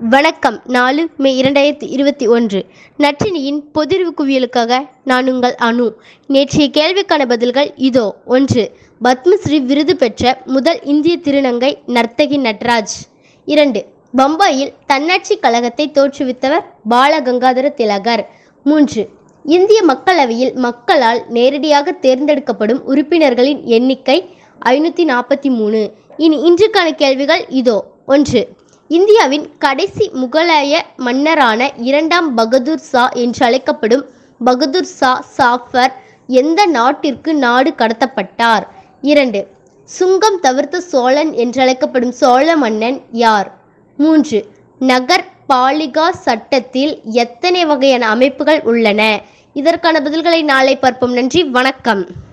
வணக்கம். நாலு மே இரண்டாயிரத்தி இருபத்தி ஒன்று. நற்றினியின் பொதிர்வு குவியலுக்காக நான் உங்கள் அணு நேற்றைய கேள்விக்கான பதில்கள் இதோ. ஒன்று பத்மஸ்ரீ விருது பெற்ற முதல் இந்திய திருநங்கை நர்த்தகி நட்ராஜ். இரண்டு பம்பாயில் தன்னாட்சி கழகத்தை தோற்றுவித்தவர் பாலகங்காதர திலகர். மூன்று இந்திய மக்களவையில் மக்களால் நேரடியாக தேர்ந்தெடுக்கப்படும் உறுப்பினர்களின் எண்ணிக்கை ஐநூற்றி நாற்பத்தி மூணு. இனி இன்றுக்கான கேள்விகள் இதோ. ஒன்று இந்தியாவின் கடைசி முகலாய மன்னரான இரண்டாம் பகதூர் ஷா என்று அழைக்கப்படும் பகதூர் ஷா சாஃபர் எந்த நாட்டிற்கு நாடு கடத்தப்பட்டார்? இரண்டு சுங்கம் தவிர்த்த சோழன் என்றழைக்கப்படும் சோழ மன்னன் யார்? மூன்று நகர் பாலிகா சட்டத்தில் எத்தனை வகையான அமைப்புகள் உள்ளன? இதற்கான பதில்களை நாளை பார்ப்போம். நன்றி வணக்கம்.